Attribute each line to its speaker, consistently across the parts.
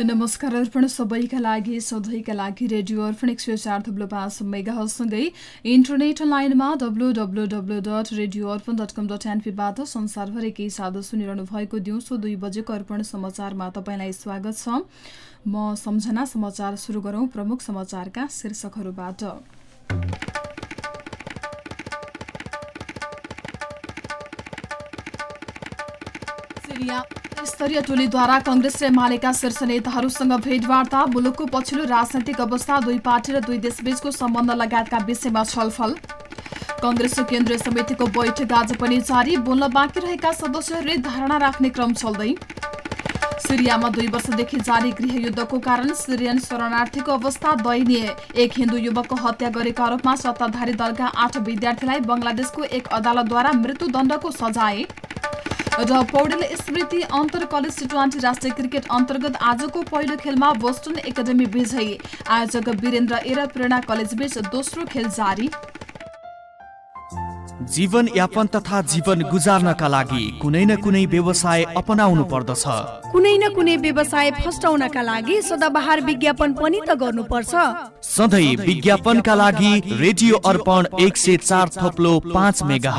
Speaker 1: नमस्कार अर्पण सबैका लागि सधैँका लागि रेडियो अर्पण एक सय चार थुप्लो पाँच मेगासँगै इन्टरनेट लाइनमा W W W dot radio Arpan dot com dot एनपीबाट संसारभरिकै साधु सुनिरहनु भएको दिउँसो दुई बजेको अर्पण समाचारमा तपाईँलाई स्वागत छ। म सम्झना समाचार सुरु गरौं प्रमुख समाचारका शीर्षकहरूबाट। सिरिया स्तरीय टोलीद्वारा कंग्रेस र एमालेका शीर्ष नेताहरूसँग भेटवार्ता मुलुकको पछिल्लो राजनैतिक अवस्था दुई पार्टी र दुई देशबीचको सम्बन्ध लगायतका विषयमा छलफल। कंग्रेसको केन्द्रीय समितिको बैठक आज पनि जारी बोल्न बाँकी रहेका सदस्यहरूले धारणा राख्ने क्रम चल्दै। सिरियामा दुई वर्षदेखि जारी गृहयुद्धको कारण सिरियन शरणार्थीको अवस्था दयनीय। एक हिन्दू युवकको हत्या गरेको आरोपमा सत्ताधारी दलका आठ विद्यार्थीलाई बंगलादेशको एक अदालतद्वारा मृत्युदण्डको सजाय। र पौडेल स्मृति अन्तर कलेज टी ट्वेन्टी राष्ट्रिय क्रिकेट अन्तर्गत आजको पहिलो खेलमा बोस्टन एकाडेमी विजयी। आयोजक वीरेन्द्र एर प्रेरणा कलेजबीच दोस्रो खेल जारी।
Speaker 2: जीवन यापन तथा जीवन गुजार्नका लागि कुनै न कुनै व्यवसाय अपनाउनु पर्दछ।
Speaker 3: कुनै न कुनै व्यवसाय फस्टाउनका लागि सदाबहार विज्ञापन पनि त गर्नुपर्छ।
Speaker 2: सधैँ विज्ञापनका लागि रेडियो अर्पण एक सय चार थोप्लो पाँच मेगा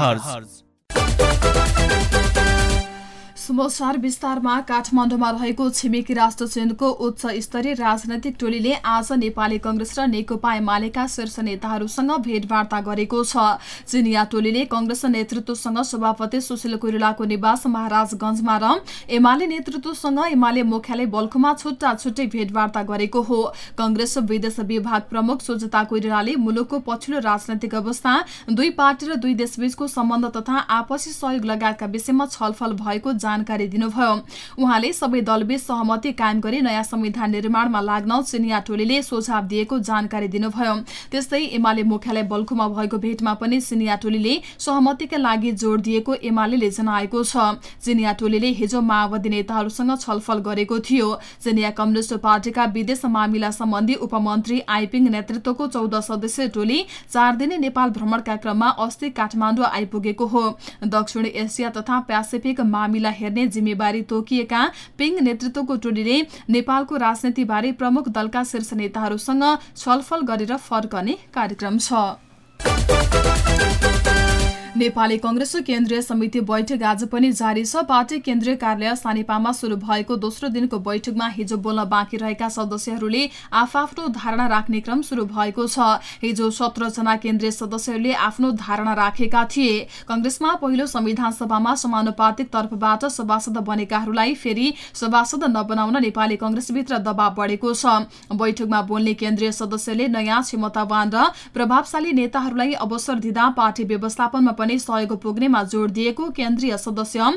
Speaker 1: समाचार विस्तारमा काठमाडौँमा रहेको छिमेकी राष्ट्र चीनको उच्च स्तरीय राजनैतिक टोलीले आज नेपाली कंग्रेस र नेकपा एमालेका शीर्ष नेताहरूसँग भेटवार्ता गरेको छ। चिनिया टोलीले कंग्रेस नेतृत्वसँग सभापति सुशील कोइरालाको निवास महाराजगंजमा र एमाले नेतृत्वसँग एमाले मुख्यालय बल्खुमा छुट्टा छुट्टै भेटवार्ता गरेको हो। कंग्रेस विदेश विभाग प्रमुख सुजता कोइरालाले मुलुकको पछिल्लो राजनैतिक अवस्था दुई पार्टी र दुई देशबीचको सम्बन्ध तथा आपसी सहयोग लगायतका विषयमा छलफल भएको जानकारी दिनुभयो। उहाँले सबै दलबीच सहमति कायम गरी नयाँ संविधान निर्माणमा लाग्न चिनिया टोलीले सुझाव दिएको जानकारी दिनुभयो। त्यस्तै एमाले मुख्यालय बल्खुमा भएको भेटमा पनि चिनिया टोलीले सहमतिका लागि जोड़ दिएको एमाले जनाएको छ। चिनिया टोलीले हिजो माओवादी नेताहरूसँग छलफल गरेको थियो। चिनिया कम्युनिष्ट पार्टीका विदेश मामिला सम्बन्धी उपमन्त्री आइपिङ नेतृत्वको चौध सदस्यीय टोली चार दिने नेपाल भ्रमणका क्रममा अस्ति काठमाडौँ आइपुगेको हो। दक्षिण एसिया तथा पेसिफिक मामिला हेर्ने जिम्मेवारी तोकिएका पिङ नेतृत्वको टोलीले नेपालको राजनीतिबारे प्रमुख दलका शीर्ष नेताहरूसँग छलफल गरेर फर्कने कार्यक्रम छ। नेपाली कंग्रेसको केन्द्रीय समिति बैठक आज पनि जारी छ। पार्टी केन्द्रीय कार्यालय सानेपामा शुरू भएको दोस्रो दिनको बैठकमा हिजो बोल्न बाँकी रहेका सदस्यहरूले आफ्नो धारणा राख्ने क्रम शुरू भएको छ। हिजो सत्रजना केन्द्रीय सदस्यहरूले आफ्नो धारणा राखेका थिए। कंग्रेसमा पहिलो संविधान सभामा समानुपातिक तर्फबाट सभासद बनेकाहरूलाई फेरि सभासद नबनाउन नेपाली कंग्रेसभित्र दबाव बढेको छ। बैठकमा बोल्ने केन्द्रीय सदस्यले नयाँ क्षमतावान र प्रभावशाली नेताहरूलाई अवसर दिँदा पार्टी व्यवस्थापनमा पनि सहयोग पुग्नेमा जोड़ दिएको केन्द्रीय सदस्य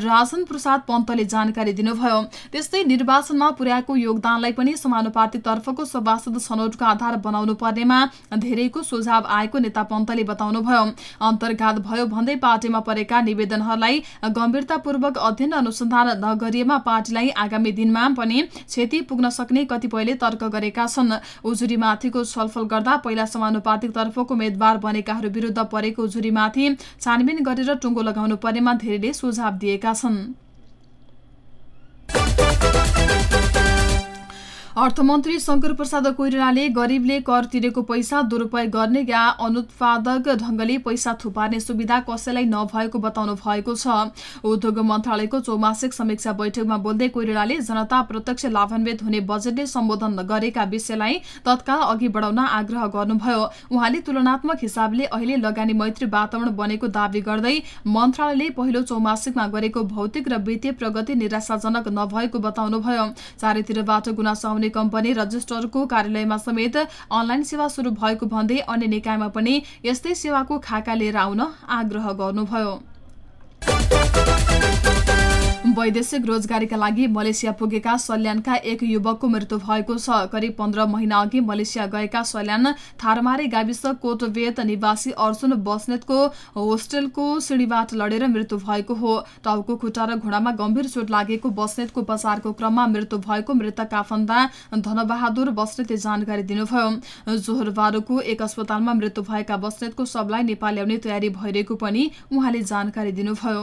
Speaker 1: राजन प्रसाद पन्तले जानकारी दिनुभयो। त्यस्तै निर्वाचनमा पुर्याएको योगदानलाई पनि समानुपातिक तर्फको सभासद छनौटको आधार बनाउनु पर्नेमा धेरैको सुझाव आएको नेता पन्तले बताउनुभयो। अन्तर्घात भयो भन्दै पार्टीमा परेका निवेदनहरूलाई गम्भीरतापूर्वक अध्ययन अनुसन्धान नगरिएमा पार्टीलाई आगामी दिनमा पनि क्षति पुग्न सक्ने कतिपयले तर्क गरेका छन्। उजुरीमाथिको छलफल गर्दा पहिला समानुपातिक तर्फको उम्मेद्वार बनेकाहरू विरूद्ध परेको उजुरीमाथि छानबिन गरेर टुङ्गो लगाउनु पर्नेमा धेरैले सुझाव दिएका छन्। अर्थमन्त्री शंकर प्रसाद कोइरालाले गरीबले कर तिरेको पैसा दुरूपयोग गर्ने या अनुत्पादक ढंगले पैसा थुपार्ने सुविधा कसैलाई नभएको बताउनु भएको छ। उद्योग मन्त्रालयको चौमासिक समीक्षा बैठकमा बोल्दै कोइरालाले जनता प्रत्यक्ष लाभान्वित हुने बजेटले सम्बोधन गरेका विषयलाई तत्काल अघि बढाउन आग्रह गर्नुभयो। उहाँले तुलनात्मक हिसाबले अहिले लगानी मैत्री वातावरण बनेको दावी गर्दै मन्त्रालयले पहिलो चौमासिकमा गरेको भौतिक र वित्तीय प्रगति निराशाजनक नभएको बताउनुभयो। चारैतिरबाट गुनासो आउने कम्पनी रजिस्टरको कार्यालयमा समेत अनलाइन सेवा शुरू भएको भन्दै अन्य निकायमा पनि यस्तै सेवाको खाका लिएर आउन आग्रह गर्नुभयो। वैदेशिक रोजगारीका लागि मलेसिया पुगेका सल्यानका एक युवकको मृत्यु भएको छ। करिब पन्ध्र महिना अघि मलेसिया गएका सल्यान थारमारे गाविस कोटवेत निवासी अर्जुन बस्नेतको होस्टेलको सिँढीबाट लडेर मृत्यु भएको हो। टाउको खुट्टा र घुँडामा गम्भीर चोट लागेको बस्नेतको उपचारको क्रममा मृत्यु भएको मृतक आफन्दा धनबहादुर बस्नेतले जानकारी दिनुभयो। जोहरबारोको एक अस्पतालमा मृत्यु भएका बस्नेतको शवलाई नेपाल ल्याउने तयारी भइरहेको पनि उहाँले जानकारी दिनुभयो।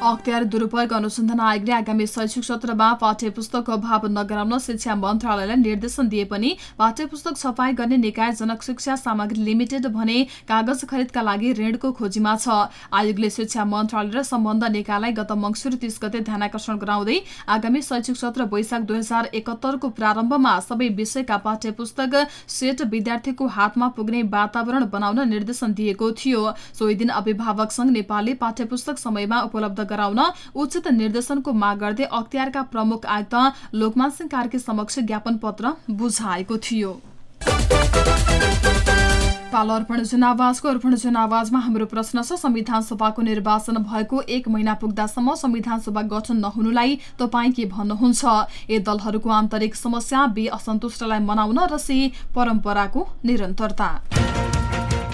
Speaker 1: अख्तियार दुरूपयोग अनुसन्धान आयोगले आगामी शैक्षिक सत्रमा पाठ्य पुस्तकको अभाव नगराउन शिक्षा मन्त्रालयलाई निर्देशन दिए पनि पाठ्य पुस्तक छपाई गर्ने निकाय जनक शिक्षा सामग्री लिमिटेड भने कागज खरिदका लागि ऋणको खोजीमा छ। आयोगले शिक्षा मन्त्रालय र सम्बन्ध निकायलाई गत मङ्सिर तीस गते ध्यानकर्षण गराउँदै आगामी शैक्षिक सत्र वैशाख दुई हजार एकहत्तरको प्रारम्भमा सबै विषयका पाठ्य पुस्तक सेट विद्यार्थीको हातमा पुग्ने वातावरण बनाउन निर्देशन दिएको थियो। सोही दिन अभिभावक संघ नेपालले पाठ्य समयमा उपलब्ध गराउन उचित निर्देशनको माग गर्दै अख्तियारका प्रमुख आयुक्त लोकमान सिंह कार्की समक्ष ज्ञापन पत्र बुझाएको थियो। पालो अर्पण जनावाजको अर्पण जनावाजमा हाम्रो प्रश्न छ संविधान सभाको निर्वाचन भएको एक महिना पुग्दासम्म संविधान सभा गठन नहुनुलाई तपाईँ के भन्नुहुन्छ? ए दलहरूको आन्तरिक समस्या बी असन्तुष्टलाई मनाउन र सी परम्पराको निरन्तरता।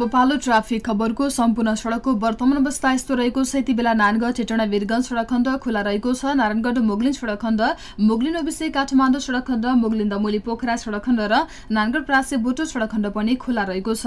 Speaker 1: अब पालो ट्राफिक खबरको सम्पूर्ण सड़कको वर्तमान अवस्था यस्तो रहेको छ। यति बेला नानगढ टेटडा वीरगंज सड़क खण्ड खुला रहेको छ। नारायणगढ मुगलिन सड़क खण्ड मुगलिन ओबिसे काठमाडौँ सड़क खण्ड मुगलिन दमोली पोखरा सड़क खण्ड र नानगढ प्रासे बोटो सड़क खण्ड पनि खुला रहेको छ।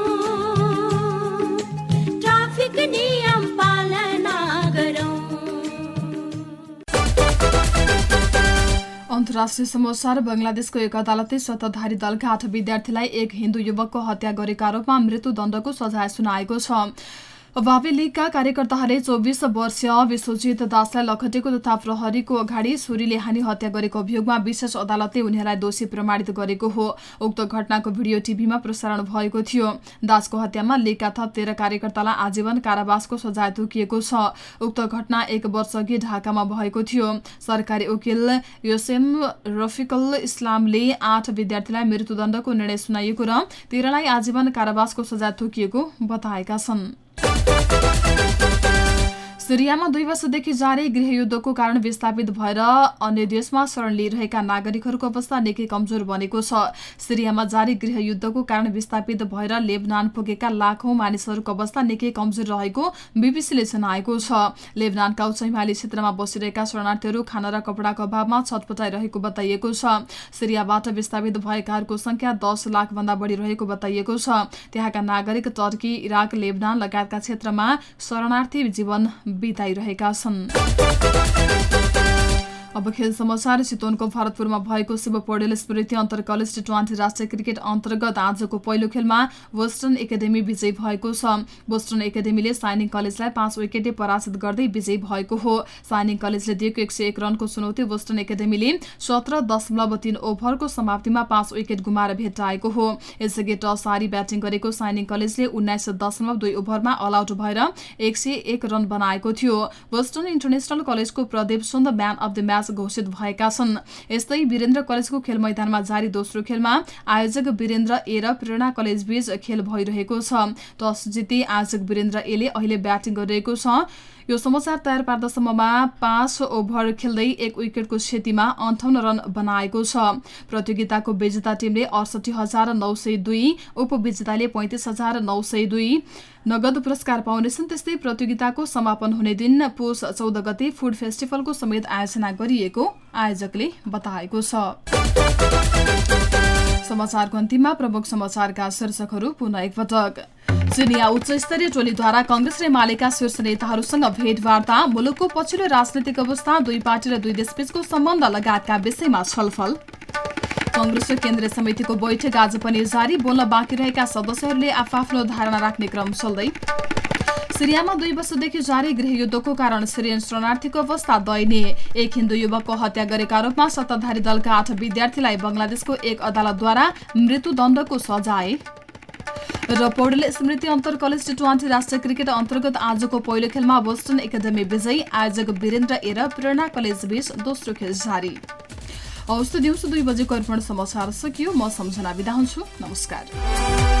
Speaker 1: अन्तर्राष्ट्रिय समाचार बंगलादेशको एक अदालतले सत्ताधारी दलका आठ विद्यार्थीलाई एक हिन्दू युवकको हत्या गरेका आरोपमा मृत्युदण्डको सजाय सुनाएको छ। अभावी लीगका कार्यकर्ताहरूले चौबिस वर्षीय विश्वजित दासलाई लखटेको तथा प्रहरीको अगाडि छुरीले हानी हत्या गरेको अभियोगमा विशेष अदालतले उनीहरूलाई दोषी प्रमाणित गरेको हो। उक्त घटनाको भिडियो टिभीमा प्रसारण भएको थियो। दासको हत्यामा लीगका थप तेह्र कार्यकर्तालाई आजीवन कारावासको सजाय तोकिएको छ। उक्त घटना एक वर्षअघि ढाकामा भएको थियो। सरकारी वकिल योसेम रफिकल इस्लामले आठ विद्यार्थीलाई मृत्युदण्डको निर्णय सुनाइएको र तेह्रलाई आजीवन कारावासको सजाय तोकिएको बताएका छन्। Thank you. सिरियामा दुई वर्षदेखि जारी गृहयुद्धको कारण विस्थापित भएर अन्य देशमा शरण लिइरहेका नागरिकहरूको अवस्था निकै कमजोर बनेको छ। सिरियामा जारी गृहयुद्धको कारण विस्थापित भएर लेबनान पुगेका लाखौं मानिसहरूको अवस्था निकै कमजोर रहेको बीबीसीले जनाएको छ। लेबनानका उच्च हिमाली क्षेत्रमा बसिरहेका शरणार्थीहरू खाना र कपडाको अभावमा छटपटाइरहेको बताइएको छ। सिरियाबाट विस्थापित भएकाहरूको संख्या दस लाखभन्दा बढी रहेको बताइएको छ। त्यहाँका नागरिक टर्की इराक लेबनान लगायतका क्षेत्रमा शरणार्थी जीवन बिताइरहेका छन्। अब खेल समाचार चितवनको भरतपुरमा भएको शिव पौडेल स्मृति अन्तर कलेज टी ट्वेन्टी राष्ट्रिय क्रिकेट अन्तर्गत आजको पहिलो खेलमा वेस्टर्न एकाडेमी विजयी भएको छ। वेस्टर्न एकाडेमीले साइनिङ कलेजलाई पाँच विकेटले पराजित गर्दै विजयी भएको हो। साइनिङ कलेजले दिएको एक सय एक रनको चुनौती वेस्टर्न एकाडेमीले सत्र दशमलव तीन ओभरको समाप्तिमा पाँच विकेट गुमाएर भेटाएको हो। यसअघि टस हारी ब्याटिङ गरेको साइनिङ कलेजले उन्नाइस दशमलव दुई ओभरमा अलआउट भएर एक सय एक रन बनाएको थियो। वेस्टर्न इन्टरनेसनल कलेजको प्रदीप सुन्द man of the match match घोषित भएका छन्। यस्तै वीरेन्द्र कलेजको खेल मैदानमा जारी दोस्रो खेलमा आयोजक वीरेन्द्र ए र प्रेरणा कलेज बीच खेल भइरहेको छ। टस जिते आयोजक वीरेन्द्र एले अहिले ब्याटिङ गरिरहेको छ। यो समाचार तयार पार्दासम्ममा पाँच ओभर खेल्दै एक विकेटको क्षतिमा अन्ठाउन्न रन बनाएको छ। प्रतियोगिताको विजेता टिमले अडसठी हजार नौ सय दुई उपविजेताले पैँतिस हजार नौ सय दुई। नगद पुरस्कार पाउनेछन् त्यस्तै प्रतियोगिताको समापन हुने दिन पुष चौध गते फुड फेस्टिभलको समेत आयोजना गरिएको आयोजकले बताएको छ। समाचारको अन्तिममा प्रमुख समाचारका शीर्षकहरू पुनः एकपटक। चिनिया उच्च स्तरीय टोलीद्वारा कंग्रेस र एमालेका शीर्ष नेताहरूसँग भेटवार्ता मुलुकको पछिल्लो राजनैतिक अवस्था दुई पार्टी र दुई देशबीचको सम्बन्ध लगायतका विषयमा छलफल। कंग्रेस केन्द्रीय समितिको बैठक आज पनि जारी बोल्न बाँकी रहेका सदस्यहरूले आफ्नो धारणा राख्ने क्रम चल्दै। सिरियामा दुई वर्षदेखि जारी गृहयुद्धको कारण सिरियन शरणार्थीको अवस्था दयनीय। एक हिन्दू युवकको हत्या गरेका आरोपमा सत्ताधारी दलका आठ विद्यार्थीलाई बंगलादेशको एक अदालतद्वारा मृत्युदण्डको सजाय। र पौडेल स्मृति अन्तर कलेज टी ट्वेन्टी राष्ट्रिय क्रिकेट अन्तर्गत आजको पहिलो खेलमा बोस्टन एकाडेमी विजयी आयोजक वीरेन्द्र एर प्रेरणा कलेज बीच दोस्रो खेल जारी। हवस् दिउँसो दुई बजेको अर्पण समाचार सकियो म सम्झना बिदा हुन्छु नमस्कार।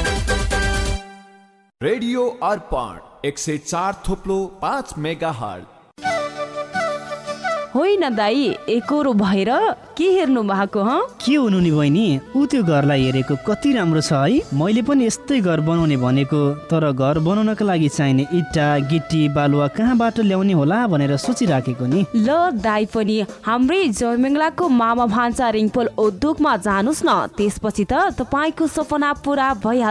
Speaker 4: रेडियो अर्पण एक सय चार थोप्लो पाँच मेगा हल
Speaker 5: होइन दाई एकरो भएर के हेर्नु भएको हँ?
Speaker 6: के हुनु नि बहिनी? ऊ त्यो घरलाई हेरेको कति राम्रो छ है। मैले पनि यस्तै घर बनाउने भनेको तर घर बनाउनका लागि चाहिने इट्टा गिटी बालुवा कहाँबाट ल्याउने होला भनेर सोचिराखेको नि।
Speaker 5: ल दाई पनि हाम्रै जयमङ्गलाको मामा भान्सा रिङपोल उद्योगमा जानुहोस् न। त्यसपछि त तपाईँको सपना पुरा भइहाल्छ।